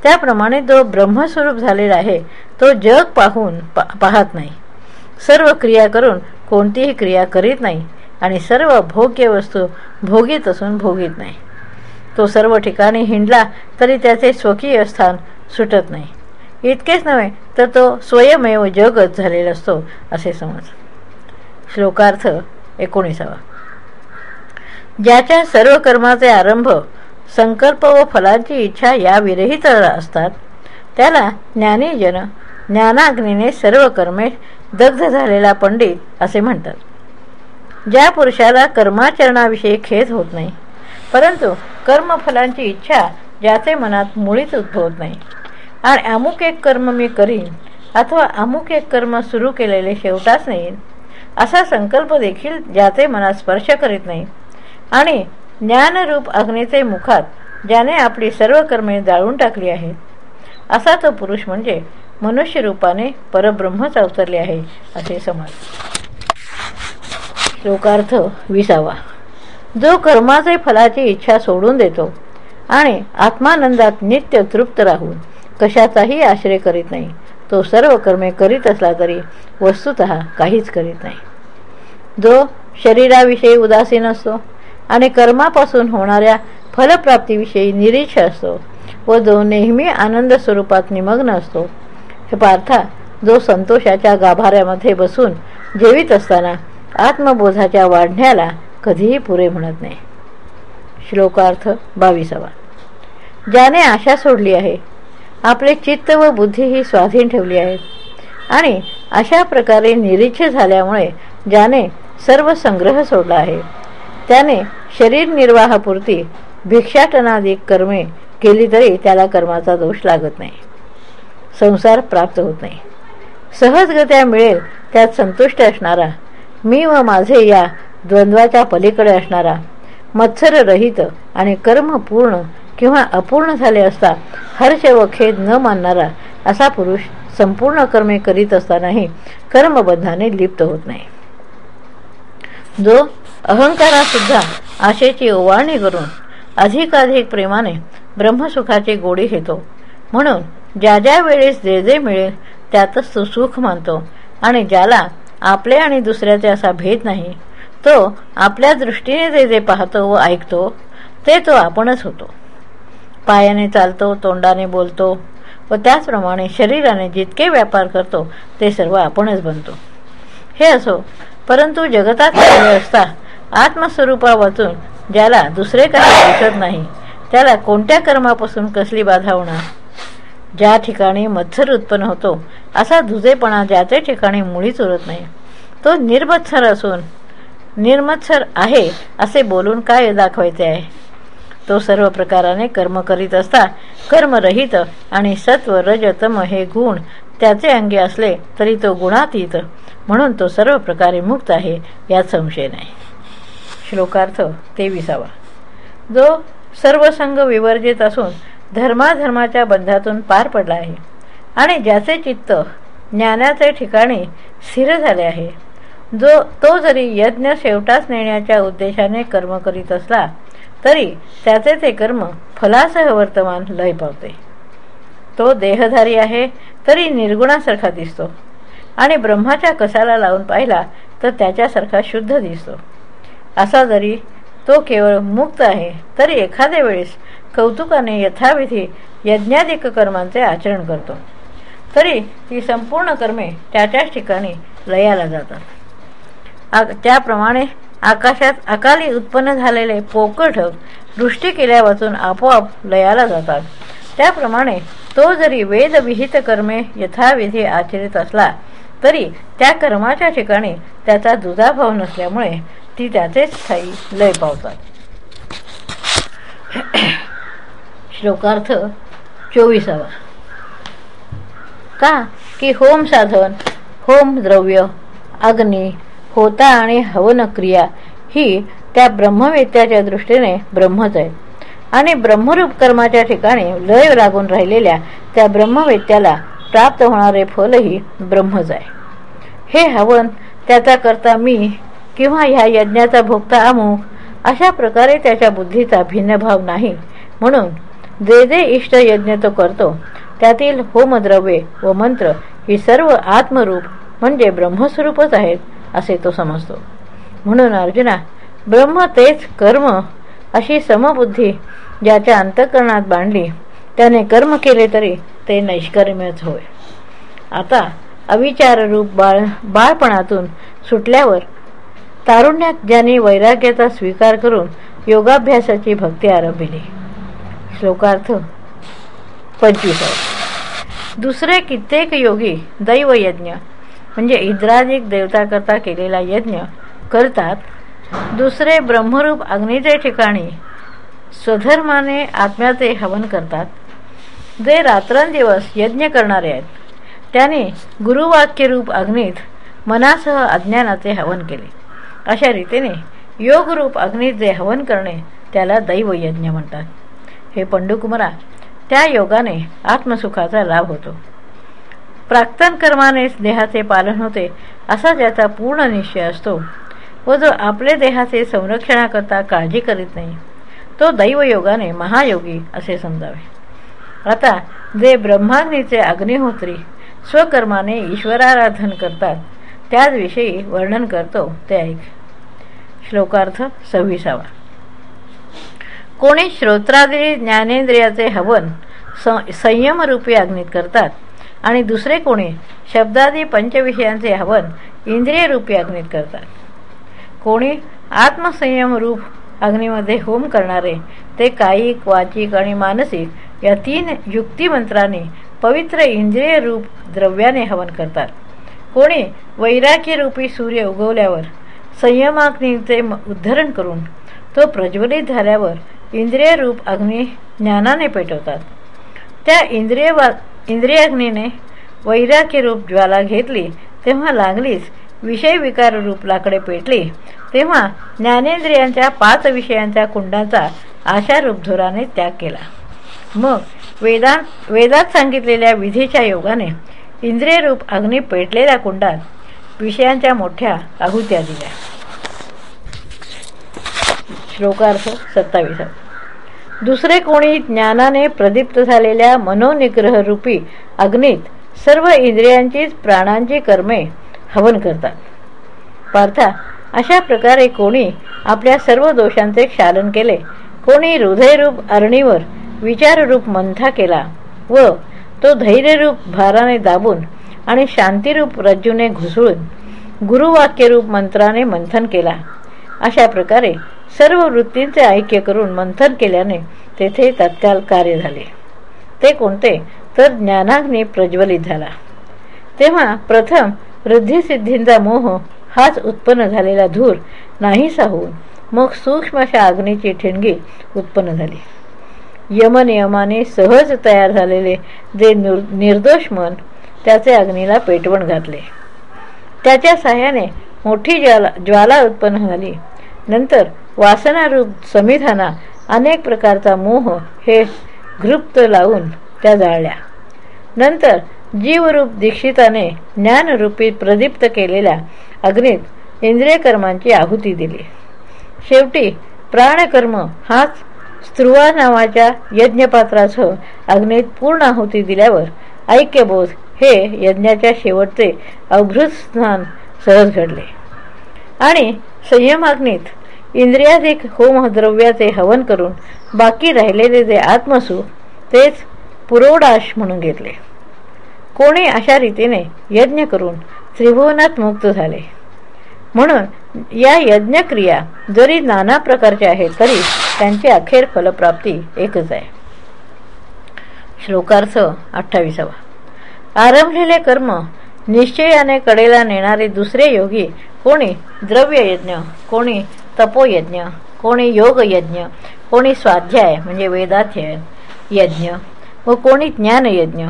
त्याप्रमाणे जो ब्रह्मस्वरूप झालेला आहे. तो जग पाहून पा पाहत नाही. सर्व क्रिया करून कोणतीही क्रिया करीत नाही आणि सर्व भोग्य वस्तू भोगीत असून भोगीत नाही. तो सर्व ठिकाणी हिंडला तरी त्याचे स्वकीय स्थान सुटत नाही. इतकेच नव्हे तर तो स्वयमेव जगच झालेला असतो असे समज. श्लोकार्थ एकोणीसावा. ज्याच्या सर्व कर्माचे आरंभ संकल्प व फलांची इच्छा या विरहित असतात. त्याला ज्ञानीजन ज्ञानाग्नीने सर्व कर्मे दग्ध झालेला पंडित असे म्हणतात. ज्या पुरुषाला कर्माचरणाविषयी खेद होत नाही परंतु कर्मफलांची इच्छा ज्याचे मनात मुळीच उद्भवत नाही. आणि अमुक एक कर्म मी करीन अथवा अमुक एक कर्म सुरू केलेले शेवटाच नाही असा संकल्प देखील ज्याचे मनात स्पर्श करीत नाही. आणि ज्ञानरूप अग्नीचे मुखात ज्याने आपली सर्व कर्मे जाळून टाकली आहेत. असा तो पुरुष म्हणजे मनुष्य रूपाने परब्रह्मच अवतरले आहे असे समज. श्लोकार्थ विसावा. जो कर्माचे फलाची इच्छा सोडून देतो आणि आत्मानंदात नित्य तृप्त राहून कशाचाही आश्रय करीत नाही तो सर्व कर्मे करीत असला तरी वस्तुत काहीच करीत नाही. जो शरीराविषयी उदासीन असतो आणि कर्मापासून होणाऱ्या फलप्राप्तीविषयी निरीक्ष असतो व जो नेहमी आनंद स्वरूपात निमग्न असतो. हे पार्था जो संतोषाच्या गाभाऱ्यामध्ये बसून जेवित असताना आत्मबोधाच्या वाढण्याला कधीही पुरे म्हणत नाही. श्लोकार्थ बावीसावा. ज्याने आशा सोडली आहे आपले चित्त व बुद्धी ही स्वाधीन ठेवली आहेत आणि अशा प्रकारे निरीक्ष झाल्यामुळे ज्याने सर्व संग्रह सोडला आहे. त्याने शरीर निर्वाहापुरती भिक्षाटनादी कर्मे केली तरी त्याला कर्माचा दोष लागत नाही. संसार प्राप्त होत नाही. सहजगत्या मिळेल त्यात संतुष्ट असणारा मी व माझे या द्वंद्वाच्या पलीकडे असणारा मत्सररहित आणि कर्म पूर्ण किंवा अपूर्ण झाले असता हर्ष व खेद न मानणारा असा पुरुष संपूर्ण कर्मे करीत असतानाही कर्मबंधाने लिप्त होत नाही. जो अहंकारासुद्धा आशेची ओवाळणी करून अधिकाधिक प्रेमाने ब्रह्मसुखाची गोडी घेतो. म्हणून ज्या ज्या वेळेस जे जे मिळेल त्यातच तो सुख मानतो. आणि ज्याला आपले आणि दुसऱ्याचे असा भेद नाही तो आपल्या दृष्टीने जे जे पाहतो व ऐकतो ते तो आपणच होतो. पायाने चालतो तोंडाने बोलतो व त्याचप्रमाणे शरीराने जितके व्यापार करतो ते सर्व आपणच बनतो. हे असो परंतु जगतात असता आत्मस्वरूपा वाचून ज्याला दुसरे काही दिसत नाही त्याला कोणत्या कर्मापासून कसली बाधा होणार? ज्या ठिकाणी मत्सर उत्पन्न होतो असा दुजेपणा ज्याचे ठिकाणी मुळीच उरत नाही. तो निर्मत्सर असून निर्मत्सर आहे असे बोलून काय दाखवायचे आहे? तो सर्व प्रकाराने कर्म करीत असता कर्मरहित आणि सत्व रजतम हे गुण त्याचे अंगी असले तरी तो गुणातीत म्हणून तो सर्व प्रकारे मुक्त आहे यात संशय नाही. श्लोकार्थ तेविसावा. जो सर्व संघ विवर्जित असून धर्माधर्माच्या बंधातून पार पडला आहे आणि ज्याचे चित्त ज्ञानाचे ठिकाणी स्थिर झाले आहे जो तो जरी यज्ञ शेवटास नेण्याच्या उद्देशाने कर्म करीत असला तरी त्याचे ते कर्म फलासह वर्तमान लय पावते. तो देहधारी आहे तरी निर्गुणासारखा दिसतो आणि ब्रह्माच्या कसाला लावून पाहिला तर त्याच्यासारखा शुद्ध दिसतो. असा जरी तो केवळ मुक्त आहे तरी एखाद्या वेळेस कौतुकाने यथाविधी यज्ञाधिक कर्मांचे आचरण करतो. तरी ती संपूर्ण कर्मे त्याच्याच ठिकाणी लयाला जातात. त्याप्रमाणे आकाशात अकाली उत्पन्न झालेले पोकळ दृष्टी केल्या वाचून आपोआप लयाला जातात. त्याप्रमाणे तो जरी वेदविहित कर्मे यथाविधी आचरित असला तरी त्या कर्माच्या ठिकाणी त्याचा दुधाभाव नसल्यामुळे ती त्याचेच स्थायी लय पावतात. श्लोकार्थ चोवीसावा. का की होम साधन होम द्रव्य अग्नी होता आणि हवन क्रिया ही त्या ब्रह्मवेत्याच्या दृष्टीने ब्रह्मच आहे आणि ब्रह्मरूप कर्माच्या ठिकाणी लय लागून राहिलेल्या त्या ब्रह्मवेत्याला प्राप्त होणारे फलही ब्रह्मच आहे. हे हवन त्याचा करता मी किंवा ह्या यज्ञाचा भोगता अमुक अशा प्रकारे त्याच्या बुद्धीचा भिन्नभाव नाही. म्हणून जे जे इष्ट यज्ञ तो करतो त्यातील होमद्रव्ये व मंत्र ही सर्व आत्मरूप म्हणजे ब्रह्मस्वरूपच आहेत असे तो समजतो. म्हणून अर्जुना ब्रह्म तेच कर्म अशी समबुद्धी ज्याच्या अंतकरणात बांधली त्याने कर्म केले तरी ते नैष्कर्म्यच होय. आता अविचाररूप बाळ बाळपणातून सुटल्यावर तारुण्यात ज्यांनी वैराग्याचा स्वीकार करून योगाभ्यासाची भक्ती आरंभिली. श्लोकार्थ पंचवीस दुसरे कित्येक योगी दैवयज्ञ म्हणजे इंद्रादिक देवताकरता केलेला यज्ञ करतात. दुसरे ब्रह्मरूप अग्नीचे ठिकाणी स्वधर्माने आत्म्याचे हवन करतात. जे रात्रंदिवस यज्ञ करणारे आहेत. त्याने गुरुवाक्यरूप अग्नीत मनासह अज्ञानाचे हवन केले. अशा रीतीने योगरूप अग्नीत जे हवन करणे त्याला दैवयज्ञ म्हणतात. हे पंडुकुमरा त्या योगाने आत्मसुखाचा लाभ होतो. प्राक्तन कर्मानेच देहाचे पालन होते असा ज्याचा पूर्ण निश्चय असतो. व जो आपले देहाचे संरक्षणाकरता काळजी करीत नाही तो दैवयोगाने महायोगी असे समजावे. आता जे ब्रह्माग्नीचे अग्निहोत्री स्वकर्माने ईश्वराराधन करतात त्याचविषयी वर्णन करतो ते ऐक. श्लोकार्थ सव्वीसावा. कोणी श्रोत्रादी ज्ञानेंद्रियाचे हवन संयमरूपी अग्नीत करतात आणि दुसरे कोणी शब्दादी पंचविषयांचे हवन इंद्रियरूपी अग्नीत करतात. कोणी आत्मसंयम रूप अग्नीमध्ये होम करणारे ते कायिक वाचिक आणि मानसिक या तीन युक्तिमंत्राने पवित्र इंद्रिय रूप द्रव्याने हवन करतात. कोणी वैराग्यरूपी सूर्य उगवल्यावर संयमाग्नीचे उद्धरण करून तो प्रज्वलित झाल्यावर इंद्रिय रूप अग्नी ज्ञानाने पेटवतात. त्या इंद्रिय इंद्रियाग्नीने वैराकी रूप ज्वाला घेतली तेव्हा लागलीच विषय विकार रूप लाकडे पेटली तेव्हा ज्ञानेंद्रियांच्या पाच विषयांच्या कुंडाचा आशारुपधोराने त्याग केला. मग वेदांत वेदात सांगितलेल्या विधीच्या योगाने इंद्रियरूप अग्नी पेटलेल्या कुंडात विषयांच्या मोठ्या आहुत्या दिल्या. श्लोकार्थ सत्तावीस. दुसरे कोणी ज्ञानाने प्रदीप्त झालेल्या मनोनिग्रह रूपी अग्नीत सर्व इंद्रियांचीच प्राणांची कर्मे हवन करतात. पार्था अशा प्रकारे कोणी आपल्या सर्व दोषांचे क्षालन केले कोणी हृदयरूप अरणीवर विचाररूप मंथा केला व तो धैर्यरूप भाराने दाबून आणि शांतीरूप रज्जूने घुसळून गुरुवाक्यरूप मंत्राने मंथन केला. अशा प्रकारे सर्व वृत्तींचे ऐक्य करून मंथन केल्याने तेथे तत्काल कार्य झाले. ते कोणते? तर ज्ञानाग्नी प्रज्वलित झाला. तेव्हा प्रथम वृद्धिसिद्धींचा मोह हाच उत्पन्न झालेला धूर नाहीसा होऊन मग सूक्ष्म अशा अग्नीची ठिणगी उत्पन्न झाली. यमनियमाने सहज तयार झालेले जे निर्दोष मन त्याचे अग्नीला पेटवण घातले. त्याच्या साह्याने मोठी ज्वाला ज्वाला उत्पन्न झाली. नंतर वासनारूप समिधाना अनेक प्रकारचा मोह हे घृप्त लावून त्या जाळल्या. नंतर जीवरूप दीक्षिताने ज्ञानरूपी प्रदीप्त केलेल्या अग्नीत इंद्रिय कर्मांची आहुती दिली. शेवटी प्राणकर्म हाच स्त्रुवा नावाच्या यज्ञपात्रासह अग्नीत पूर्ण आहुती दिल्यावर ऐक्यबोध हे यज्ञाच्या शेवटचे अभृत स्नान सहज घडले. आणि संयमाग्नीत इंद्रियाधिक होमद्रव्याचे हवन करून बाकी राहिलेले जे आत्मसुख तेच पुरोडाश म्हणून घेतले. कोणी अशा रीतीने यज्ञ करून त्रिभुवनात मुक्त झाले. म्हणून या यज्ञक्रिया जरी नाना प्रकारच्या आहेत तरी त्यांची अखेर फलप्राप्ती एकच आहे. श्लोकार्थ अठ्ठावीसावा. आरंभलेले कर्म निश्चयाने कडेला नेणारे दुसरे योगी कोणी द्रव्ययज्ञ कोणी तपोयज्ञ कोणी योगयज्ञ कोणी स्वाध्याय म्हणजे वेदाध्याय यज्ञ व कोणी ज्ञानयज्ञ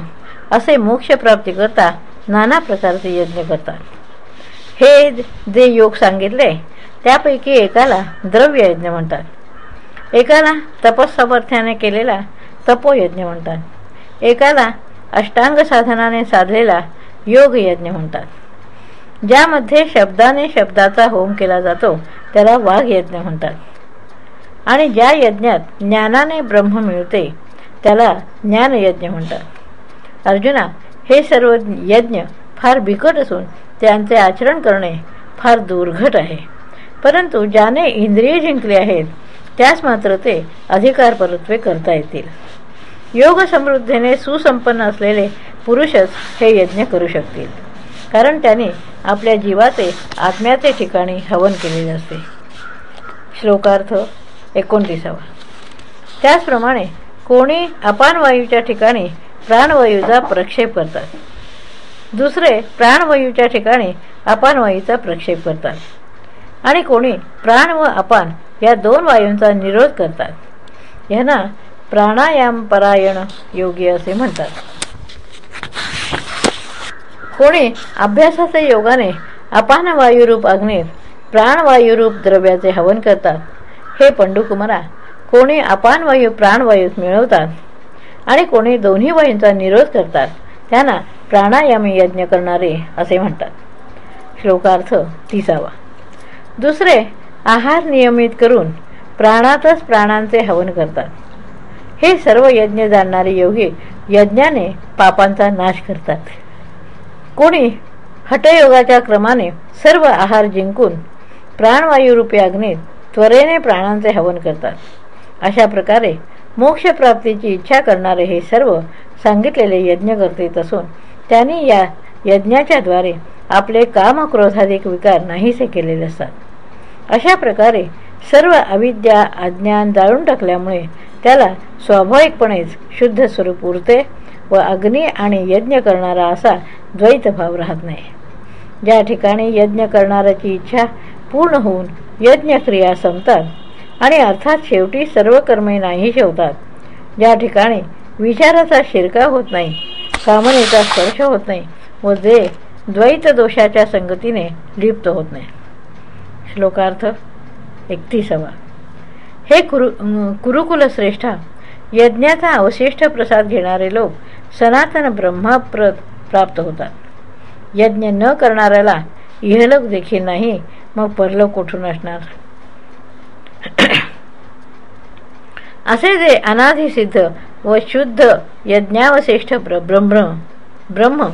असे मोक्षप्राप्ती करता नाना प्रकारचे यज्ञ करतात. हे जे योग सांगितले त्यापैकी एकाला द्रव्ययज्ञ म्हणतात. एकाला तपस्सामर्थ्याने केलेला तपोयज्ञ म्हणतात. एकाला अष्टांग साधनाने साधलेला योग यज्ञ म्हणतात. ज्यामध्ये शब्दाने शब्दाचा होम केला जातो त्याला वाघ यज्ञ म्हणतात. आणि ज्या यज्ञात ज्ञानाने ब्रह्म मिळते त्याला ज्ञानयज्ञ म्हणतात. अर्जुना हे सर्व यज्ञ फार बिकट असून त्यांचे आचरण करणे फार दुर्घट आहे. परंतु ज्याने इंद्रिय जिंकले आहेत त्यास मात्र ते अधिकार परत्वे करता येतील. योग समृद्धीने सुसंपन्न असलेले पुरुषच हे यज्ञ करू शकतील. कारण त्याने आपल्या जीवाचे आत्म्याचे ठिकाणी हवन केलेले असते. श्लोकार्थ एकोणतीसावा. त्याचप्रमाणे कोणी अपानवायूच्या ठिकाणी प्राणवायूचा प्रक्षेप करतात. दुसरे प्राणवायूच्या ठिकाणी अपानवायूचा प्रक्षेप करतात. आणि कोणी प्राण व अपान या दोन वायूंचा निरोध करतात. यांना प्राणायाम परायण योगी असे म्हणतात. कोणी अभ्यासाचे योगाने अपान वायुरूप अग्नीत प्राणवायुरूप द्रव्याचे हवन करतात. हे पंडुकुमारा कोणी अपान वायू प्राणवायूत मिळवतात आणि कोणी दोन्ही वायूंचा निरोध करतात. त्यांना प्राणायामी यज्ञ करणारे असे म्हणतात. श्लोकार्थ तिसावा. दुसरे आहार नियमित करून प्राणातच प्राणांचे हवन करतात. हे सर्व यज्ञ जाणणारे योगी यज्ञाने पापांचा नाश करतात. कोणी हटयोगाच्या क्रमाने सर्व आहार जिंकून प्राणवायुरूपी अग्नीत त्वरेने प्राणांचे हवन करतात. अशा प्रकारे मोक्षप्राप्तीची इच्छा करणारे हे सर्व सांगितलेले यज्ञ करते असून त्यांनी या यज्ञाच्या द्वारे आपले कामक्रोधाधिक विकार नाहीसे केलेले असतात. अशा प्रकारे सर्व अविद्या अज्ञान जाळून टाकल्यामुळे त्याला स्वाभाविकपणेच शुद्ध स्वरूप उरते व अग्नी आणि यज्ञ करणारा असा द्वैतभाव राहत नाही. ज्या ठिकाणी यज्ञ करणाऱ्याची इच्छा पूर्ण होऊन यज्ञक्रिया संपतात आणि अर्थात शेवटी सर्व कर्मे नाही शेवतात ज्या ठिकाणी विचाराचा शिरका होत नाही कामनेचा स्पर्श होत नाही व जे द्वैत दोषाच्या संगतीने लिप्त होत नाही. श्लोकार्थ एकतीसावा. हे कुरु कुरुकुल श्रेष्ठा यज्ञाचा अवशिष्ट प्रसाद घेणारे लोक सनातन ब्रह्माप्र प्राप्त होतात. यज्ञ न करणाऱ्याला इहलोक देखील नाही मग परलोक कुठून असणार? [CLEARS THROAT] असे जे अनाधिसिद्ध व शुद्ध यज्ञावशिष्ठ ब्रह्म ब्रह्म.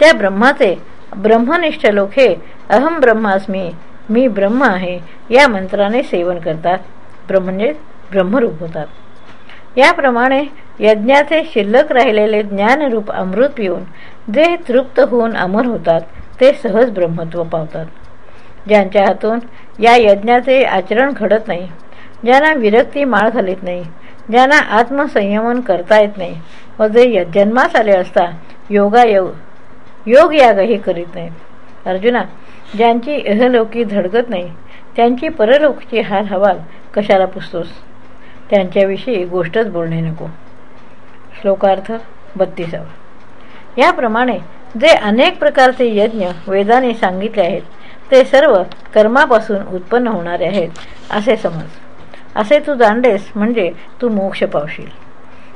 त्या ब्रह्माचे ब्रह्मनिष्ठ लोक हे अहम ब्रह्मास्मी मी ब्रह्म आहे या मंत्राने सेवन करतात. ब्रह्म म्हणजे ब्रह्मरूप होतात. याप्रमाणे यज्ञाचे शिल्लक राहिलेले ज्ञानरूप अमृत पिऊन जे तृप्त होऊन अमर होतात ते सहज ब्रह्मत्व पावतात. ज्यांच्या हातून या यज्ञाचे आचरण घडत नाही ज्यांना विरक्ती माळ घालीत नाही ज्यांना आत्मसंयमन करता येत नाही व जे जन्मास आले असता योगायोग योग यागही करीत नाही अर्जुना ज्यांची एहलोकी धडकत नाही त्यांची परलोकची हाल हवाल कशाला पुसतोस? त्यांच्याविषयी गोष्टच बोलणे नको. श्लोकार्थ बत्तीसावा. याप्रमाणे जे अनेक प्रकारचे यज्ञ वेदाने सांगितले आहेत ते सर्व कर्मापासून उत्पन्न होणारे आहेत असे समज. असे तू जाणलेस म्हणजे तू मोक्ष पावशील.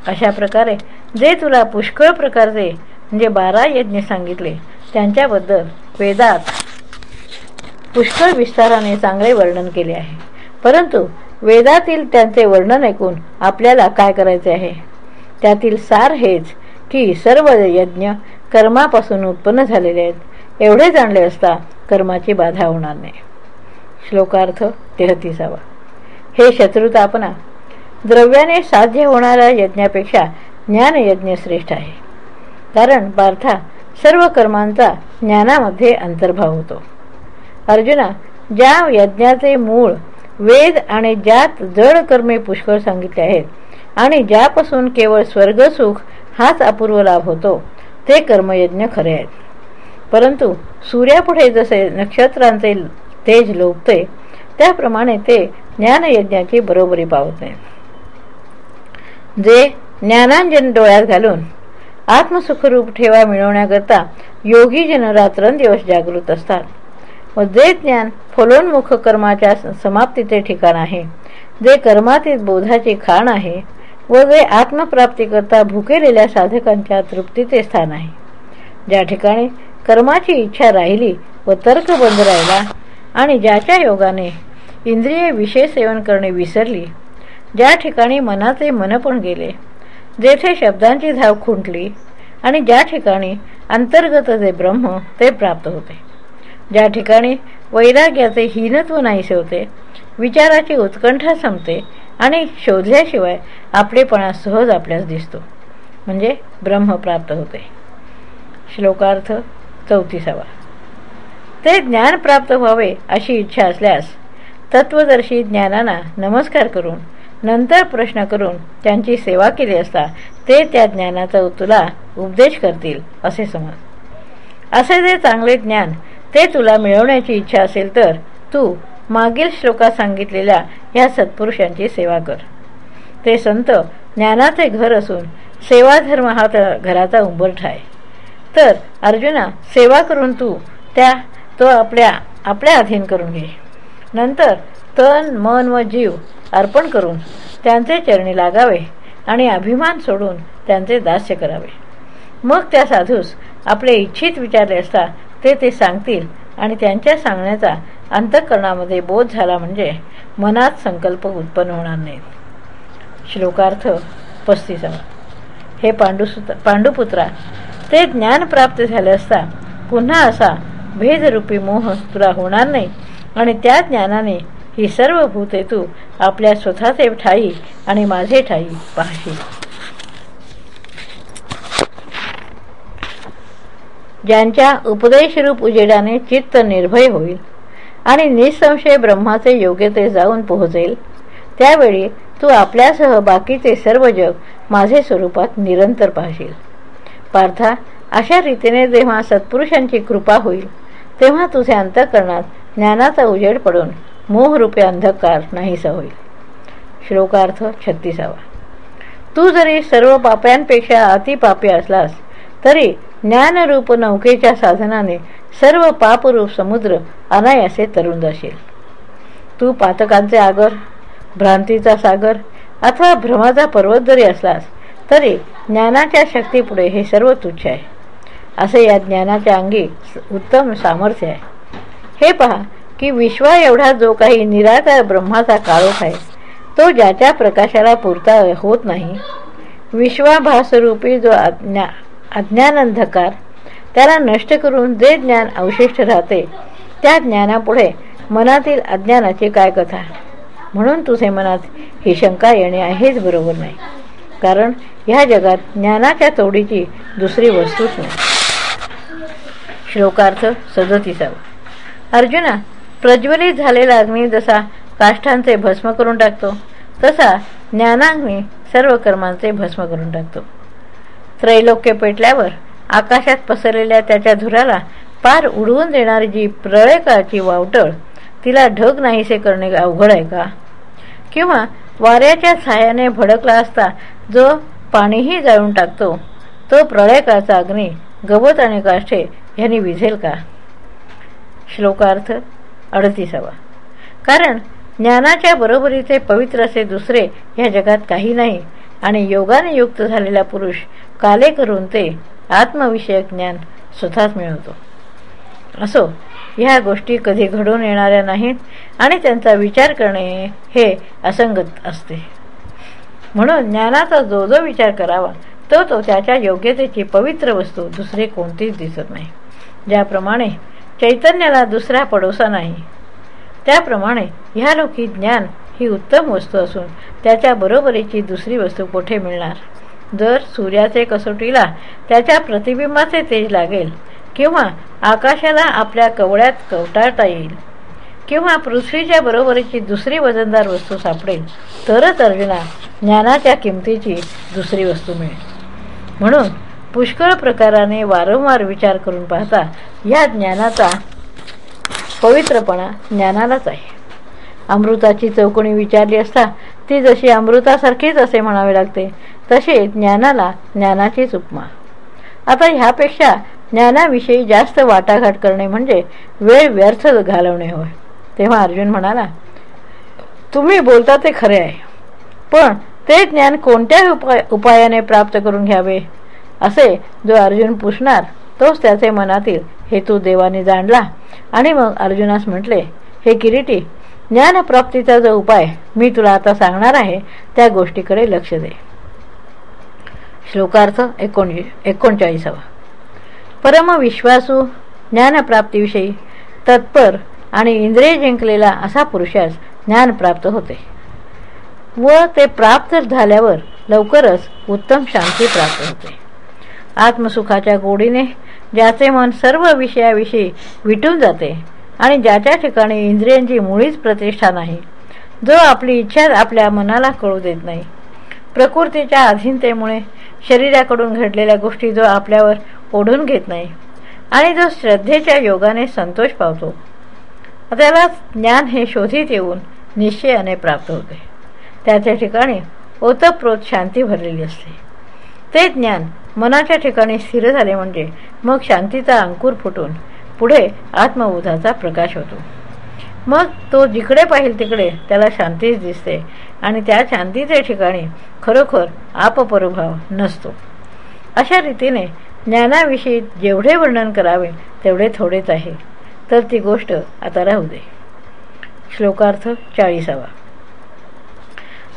अशा प्रकारे जे तुला पुष्कळ प्रकारचे म्हणजे बारा यज्ञ सांगितले त्यांच्याबद्दल वेदात पुष्कळ विस्ताराने चांगले वर्णन केले आहे. परंतु वेदातील त्यांचे वर्णन ऐकून आपल्याला काय करायचे आहे? त्यातील सार हेच की सर्व यज्ञ कर्मापासून उत्पन्न झालेले आहेत. एवढे जाणले असता कर्माची बाधा होणार नाही. श्लोकार्थ तेहतीसावा. हे शत्रुतापना द्रव्याने साध्य होणाऱ्या यज्ञापेक्षा ज्ञानयज्ञ श्रेष्ठ आहे. कारण पार्था सर्व कर्मांचा ज्ञानामध्ये अंतर्भाव होतो. अर्जुना ज्या यज्ञाचे मूळ वेद आणि ज्यात जड कर्मे पुष्कळ सांगितले आहेत आणि ज्यापासून केवळ स्वर्गसुख हाच अपूर्व लाभ होतो ते कर्मयज्ञ खरे आहेत. परंतु सूर्यापुढे जसे नक्षत्रांचे तेज लोभते त्याप्रमाणे ते ज्ञानयज्ञाची बरोबरी पावत नाही. जे ज्ञानांजन डोळ्यात घालून आत्मसुखरूप ठेवा मिळवण्याकरता योगीजन रात्रंदिवस जागृत असतात. व जे ज्ञान फलोन्मुख कर्माच्या समाप्तीचे ठिकाण आहे जे कर्मातील बोधाची खाण आहे व जे आत्मप्राप्तीकरता भुकेलेल्या साधकांच्या तृप्तीचे स्थान आहे. ज्या ठिकाणी कर्माची इच्छा राहिली व तर्क बंद राहिला आणि ज्याच्या योगाने इंद्रिय विषय सेवन करणे विसरली. ज्या ठिकाणी मनाचे मन पण गेले जेथे शब्दांची धाव खुंटली आणि ज्या ठिकाणी अंतर्गत जे ब्रह्म ते प्राप्त होते. ज्या ठिकाणी वैराग्याचे हीनत्व नाहीसे होते विचाराची उत्कंठा संपते आणि शोधल्याशिवाय आपलेपणा सहज आपल्यास दिसतो. म्हणजे ब्रह्म प्राप्त होते. श्लोकार्थ चौतीसावा. ते ज्ञान प्राप्त व्हावे अशी इच्छा असल्यास तत्वदर्शी ज्ञानांना नमस्कार करून नंतर प्रश्न करून त्यांची सेवा केली असता ते त्या ज्ञानाचा तुला उपदेश करतील असे समज. असे जे चांगले ज्ञान ते तुला मिळवण्याची इच्छा असेल तर तू मागील श्लोकात सांगितलेल्या या सत्पुरुषांची सेवा कर. ते संत ज्ञानाचे घर असून सेवाधर्म हा घराचा उंबरठा आहे. तर अर्जुना सेवा करून तू त्या तो आपल्या आपल्या अधीन करून घे. नंतर तन मन व जीव अर्पण करून त्यांचे चरणी लागावे आणि अभिमान सोडून त्यांचे दास्य करावे. मग त्या साधूस आपले इच्छित विचारले असता ते ते सांगतील आणि त्यांच्या सांगण्याचा अंतःकरणामध्ये बोध झाला म्हणजे मनात संकल्प उत्पन्न होणार नाहीत श्लोकार्थ पस्तीसावा. हे पांडुसुत पांडुपुत्रा ते ज्ञान प्राप्त झाले असता पुन्हा असा भेदरूपी मोह तुला होणार नाही. आणि त्या ज्ञानाने ही सर्व भूते तू आपल्या स्वतःचे ठाई आणि माझे ठाई पाहशील ज्यांच्या उपदेशरूप उजेडाने चित्त निर्भय होईल आणि निसंशय ब्रह्माचे योग्यते जाऊन पोहोचेल त्यावेळी तू आपल्यासह बाकीचे सर्व जग माझे स्वरूपात निरंतर पाहशील. पार्था अशा रीतीने जेव्हा सत्पुरुषांची कृपा होईल तेव्हा तुझे अंतकरणात ज्ञानाचा उजेड पडून मोहरूपे अंधकार नाहीसा होईल. श्लोकार्थ छत्तीसावा. तू जरी सर्व पाप्यांपेक्षा अतिपापी असलास तरी ज्ञानरूप नौकेच्या साधनाने सर्व पापरूप समुद्र अनायासे तरुण जाशील. तू पातकांचे आगर भ्रांतीचा सागर अथवा भ्रमाचा पर्वत जरी असलास तरी ज्ञानाच्या शक्तीपुढे हे सर्व तुच्छ आहे. असे या ज्ञानाच्या अंगी उत्तम सामर्थ्य आहे. हे पहा की विश्वा एवढा जो काही निराकार ब्रह्माचा काळोख आहे तो ज्याच्या प्रकाशाला पुरता होत नाही. विश्वाभासरूपी जो अज्ञा अज्ञानंधकार त्याला नष्ट करून जे ज्ञान अवशिष्ट राहते त्या ज्ञानापुढे मनातील अज्ञानाची काय कथा? म्हणून तुझे मनात ही शंका येणे हेच बरोबर नाही. कारण ह्या जगात ज्ञानाच्या तोडीची दुसरी वस्तूच नाही. श्लोकार्थ सदतीसावं. अर्जुना प्रज्वलित झालेला अग्नी जसा काष्ठांचे भस्म करून टाकतो तसा ज्ञानाग्नी सर्व कर्मांचे भस्म करून टाकतो. त्रैलोक्य पेटल्यावर आकाशात पसरलेल्या त्याच्या धुराला पार उडवून देणारी जी प्रळयकाची वावटळ तिला ढग नाहीसे करणे अवघड आहे का? किंवा वाऱ्याच्या सहाय्याने भडकला असता जो पाणीही जाळून टाकतो तो प्रळयकाचा अग्नी गवत आणि काष्ठे यांनी विझेल का? श्लोकार्थ अडतीसावा. कारण ज्ञानाच्या बरोबरीचे पवित्र असे दुसरे ह्या जगात काही नाही आणि योगाने युक्त झालेला पुरुष काले करून ते आत्मविषयक ज्ञान स्वतःच मिळवतो. असो ह्या गोष्टी कधी घडून येणाऱ्या नाहीत आणि त्यांचा विचार करणे हे असंगत असते. म्हणून ज्ञानाचा जो जो विचार करावा तो तो त्याच्या योग्यतेची पवित्र वस्तू दुसरे कोणतीच दिसत नाही. ज्याप्रमाणे चैतन्याला दुसरा पडोसा नाही. त्याप्रमाणे ह्या लोकी ज्ञान ही उत्तम वस्तू असून त्याच्या बरोबरीची दुसरी वस्तू कुठे मिळणार? जर सूर्याचे कसोटीला त्याच्या प्रतिबिंबाचे तेज लागेल किंवा आकाशाला आपल्या कवड्यात कवटाळता येईल किंवा पृथ्वीच्या बरोबरीची दुसरी वजनदार वस्तू सापडेल तरच अर्जुना ज्ञानाच्या किमतीची दुसरी वस्तू मिळेल. म्हणून पुष्कळ प्रकाराने वारंवार विचार करून पाहता या ज्ञानाचा पवित्रपणा ज्ञानालाच आहे. अमृताची चौकणी विचारली असता ती जशी अमृतासारखीच असे म्हणावे लागते तसे ज्ञानाला ज्ञानाचीच उपमा. आता ह्यापेक्षा ज्ञानाविषयी जास्त वाटाघाट करणे म्हणजे वेळ व्यर्थ घालवणे होय. तेव्हा अर्जुन म्हणाला तुम्ही बोलता ते खरे आहे पण ते ज्ञान कोणत्या उपाय उपायाने प्राप्त करून घ्यावे? असे जो अर्जुन पुसणार तोच त्याचे मनातील हेतू देवाने जाणला. आणि मग अर्जुनास म्हटले हे किरीटी ज्ञानप्राप्तीचा जो उपाय मी तुला आता सांगणार आहे त्या गोष्टीकडे लक्ष दे. श्लोकार्थ एकोणीस एकोणचाळीसावा. परमविश्वासू ज्ञानप्राप्तीविषयी तत्पर आणि इंद्रिय जिंकलेला असा पुरुषास ज्ञान प्राप्त होते. व ते प्राप्त झाल्यावर लवकरच उत्तम शांती प्राप्त होते. आत्मसुखाच्या गोडीने ज्याचे मन सर्व विषयाविषयी विटून जाते आणि ज्याच्या ठिकाणी इंद्रियांची मुळीच प्रतिष्ठा नाही जो आपली इच्छा आपल्या मनाला कळू देत नाही. प्रकृतीच्या अधीनतेमुळे शरीराकडून घडलेल्या गोष्टी जो आपल्यावर ओढून घेत नाही आणि जो श्रद्धेच्या योगाने संतोष पावतो त्याला ज्ञान हे शोधित येऊन निश्चयाने प्राप्त होते. त्याच्या ठिकाणी ओतप्रोत शांती भरलेली असते. ते ज्ञान मनाच्या ठिकाणी स्थिर झाले म्हणजे मग शांतीचा अंकुर फुटून पुढे आत्मबोधाचा प्रकाश होतो. मग तो जिकडे पाहिल तिकडे त्याला शांतीच दिसते आणि त्या शांतीच्या ठिकाणी खरोखर आपपरोभाव नसतो. अशा रीतीने ज्ञानाविषयी जेवढे वर्णन करावे तेवढे थोडेच आहे. तर ती गोष्ट आता राहू दे. श्लोकार्थ चाळीसावा.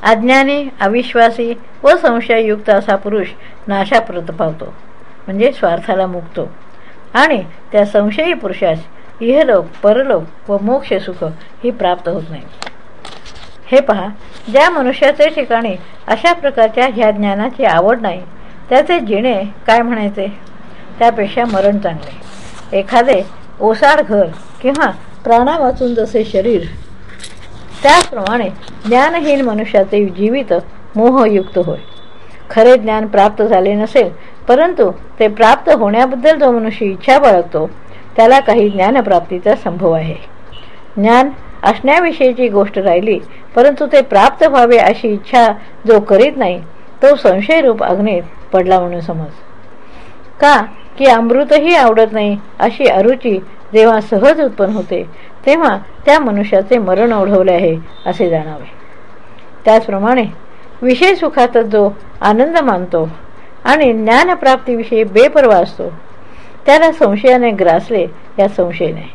अज्ञानी अविश्वासी व संशययुक्त असा पुरुष नाशाप्रत पावतो म्हणजे स्वार्थाला मुक्तो. आणि त्या संशयी पुरुषास इहलोक परलोक व मोक्ष सुख ही प्राप्त होत नाही. हे पहा ज्या मनुष्याचे ठिकाणी अशा प्रकारच्या ह्या ज्ञानाची आवड नाही त्याचे जिणे काय म्हणायचे? त्यापेक्षा मरण चांगले. एखादे ओसाड घर किंवा प्राणा वाचून जसे शरीर त्याचप्रमाणे ज्ञानहीन मनुष्याचे जीवित मोहयुक्त होय. खरे ज्ञान प्राप्त झाले नसेल परंतु ते प्राप्त होण्याबद्दल जो मनुष्य इच्छा बाळगतो त्याला काही ज्ञानप्राप्तीचा संभव आहे. ज्ञान असण्याविषयीची गोष्ट राहिली परंतु ते प्राप्त व्हावे अशी इच्छा जो करीत नाही तो संशयरूप अग्नीत पडला म्हणून समज. का की अमृतही आवडत नाही अशी अरुची जेव्हा सहज उत्पन्न होते तेव्हा त्या मनुष्याचे मरण ओढवले आहे असे जाणावे. त्याचप्रमाणे विषय सुखातच जो आनंद मानतो आणि ज्ञानप्राप्तीविषयी बेपरवा असतो त्याला संशयाने ग्रासले या संशय नाही.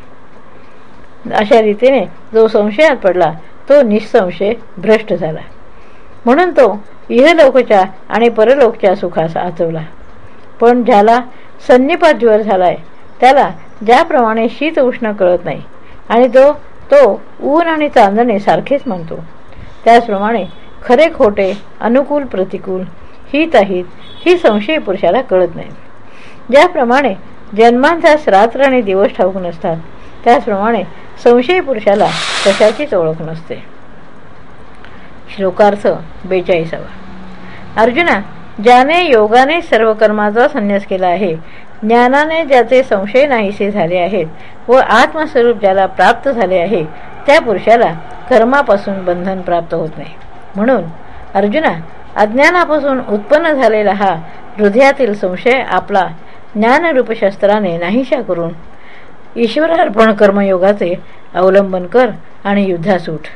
अशा रीतीने जो संशयात पडला तो निसंशय भ्रष्ट झाला. म्हणून तो इहलोकच्या आणि परलोकच्या सुखास आचवला. पण ज्याला संनिपात ज्वर झालाय त्याला ज्याप्रमाणे शीत उष्ण कळत नाही. आणि तो तो ऊन आणि चांदणे सारखेच म्हणतो. त्याचप्रमाणे खरे खोटे अनुकूल प्रतिकूल हित अहित ही संशयी पुरुषाला कळत नाही ज्याप्रमाणे जन्मांचा रात्र आणि दिवस ठाऊक नसतात त्याचप्रमाणे संशय पुरुषाला कशाचीच ओळख नसते. श्लोकार्थ बेचाळीसावा. अर्जुना ज्याने योगाने सर्व कर्माचा संन्यास केला आहे. ज्ञानाने ज्याचे संशय नाहीसे झाले आहेत व आत्मस्वरूप ज्याला प्राप्त झाले आहे त्या पुरुषाला कर्मापासून बंधन प्राप्त होत नाही. म्हणून अर्जुना अज्ञानापासून उत्पन्न झालेला हा हृदयातील संशय आपला ज्ञानरूपशास्त्राने नाहीशा करून ईश्वरार्पण कर्मयोगाचे अवलंबन कर आणि युद्धास उठ.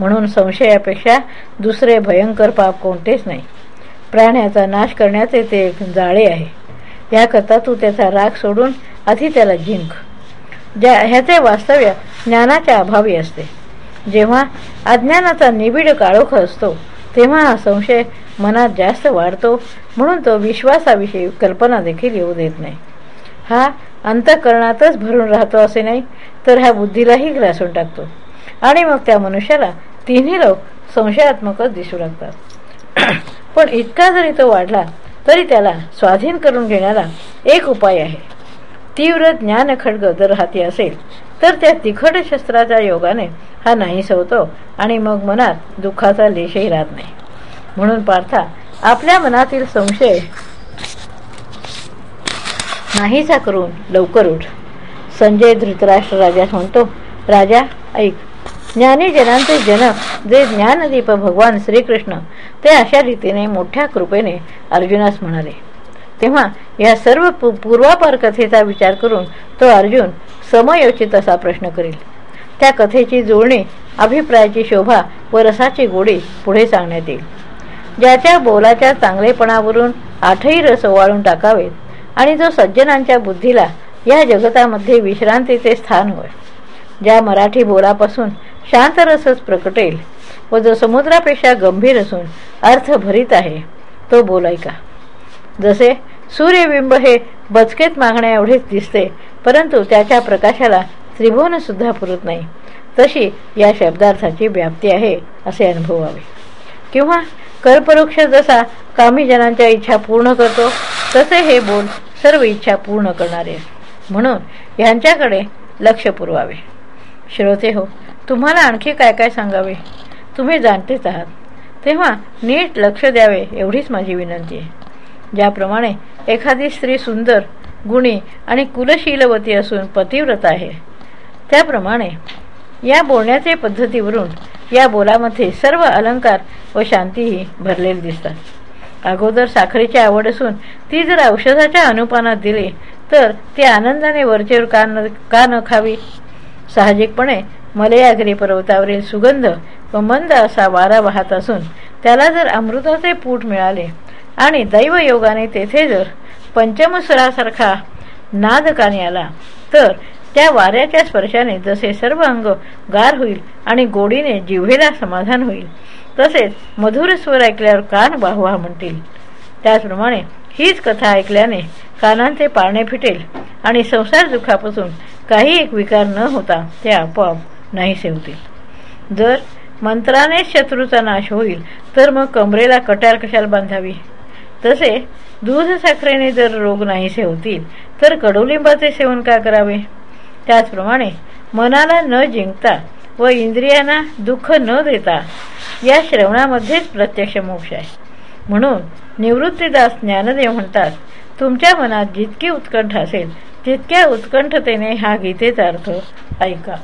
म्हणून संशयापेक्षा दुसरे भयंकर पाप कोणतेच नाही. प्राण्याचा नाश करण्याचे ते एक जाळे आहे. याकरता तू त्याचा राग सोडून आधी त्याला जिंक. ज्या ह्याचे वास्तव्य ज्ञानाच्या अभावी असते. जेव्हा अज्ञानाचा निबिड काळोख असतो तेव्हा हा संशय मनात जास्त वाढतो म्हणून तो विश्वासाविषयी कल्पना देखील येऊ देत नाही. हा अंतःकरणातच भरून राहतो असे नाही तर ह्या बुद्धीलाही ग्रासून टाकतो. आणि मग त्या मनुष्याला तिन्ही लोक संशयात्मकच दिसू लागतात. [COUGHS] पण इतका जरी तो वाढला तरी त्याला स्वाधीन करून घेण्याला एक उपाय आहे. तीव्र ज्ञान खड्ग जर हाती असेल तर त्या तिखट शस्त्राच्या योगाने हा नाहीस होतो आणि मग मनात दुःखाचा लेशही राहत नाही. म्हणून पार्था आपल्या मनातील संशय नाहीसा करून लवकर उठ. संजय धृतराष्ट्र राजास म्हणतो राजा ऐक. ज्ञानी जनांचे जनक जे ज्ञानदीप भगवान श्रीकृष्ण ते अशा रीतीने मोठ्या कृपेने अर्जुनास म्हणाले. तेव्हा या सर्व पूर्वापार कथेचा विचार करून तो अर्जुन समयोचित असा प्रश्न करेल. त्या कथेची जुळणी अभिप्रायाची शोभा व रसाची गोडी पुढे सांगण्यात येईल. ज्याच्या बोलाच्या चांगलेपणावरून आठही रस ओवाळून टाकावेत आणि जो सज्जनांच्या बुद्धीला या जगतामध्ये विश्रांतीचे स्थान होय. ज्या मराठी बोलापासून शांत रसच प्रकटेल व जो समुद्रापेक्षा गंभीर असून अर्थ भरीत आहे तो बोलायका जसे सूर्यबिंब हे बचकेत मागण्या एवढेच दिसते परंतु त्याच्या प्रकाशाला त्रिभुवनसुद्धा पुरत नाही. तशी या शब्दार्थाची व्याप्ती आहे असे अनुभवावे. किंवा कर्पवृक्ष जसा कामी जनांच्या इच्छा पूर्ण करतो तसे हे बोल सर्व इच्छा पूर्ण करणारे. म्हणून यांच्याकडे लक्ष पुरवावे. श्रोते हो तुम्हाला आणखी काय काय सांगावे? तुम्ही जाणतेच आहात. तेव्हा नीट लक्ष द्यावे एवढीच माझी विनंती आहे. ज्याप्रमाणे एखादी स्त्री सुंदर गुणी आणि कुलशीलवती असून पतिव्रत आहे. त्याप्रमाणे या बोलण्याचे पद्धतीवरून या बोलामध्ये सर्व अलंकार व शांतीही भरलेली दिसतात. अगोदर साखरेची आवड असून ती जर औषधाच्या अनुपानात दिली तर ती आनंदाने वरचेवर का न का न खावी? साहजिकपणे मलयागिरी पर्वतावरील सुगंध व मंद असा वारा वाहत असून त्याला जर अमृताचे पूट मिळाले आणि दैवयोगाने तेथे जर पंचमसुरासारखा नाद कानी आला तर त्या वाऱ्याच्या स्पर्शाने जसे सर्व अंग गार होईल आणि गोडीने जिव्हेला समाधान होईल तसेच मधुर स्वर ऐकल्यावर कान बाहुवा म्हणतील. त्याचप्रमाणे हीच कथा ऐकल्याने कानांचे पारणे फिटेल आणि संसार दुःखापासून काही एक विकार न होता ते आपोआप नाहीसे होतील जर मंत्राने शत्रूचा नाश होईल तर मग कमरेला कट्यार कशाला बांधावी? तसे दूध साखरेने जर रोग नाहीसे होतील तर कडुलिंबाचे सेवन का करावे? त्याचप्रमाणे मनाला न जिंकता व इंद्रियांना दुःख न देता या श्रवणामध्येच प्रत्यक्ष मोक्ष आहे. म्हणून निवृत्तीदास ज्ञानदेव म्हणतात तुमच्या मनात जितकी उत्कंठ असेल तितक्या उत्कंठतेने हा गीतेचा अर्थ ऐका.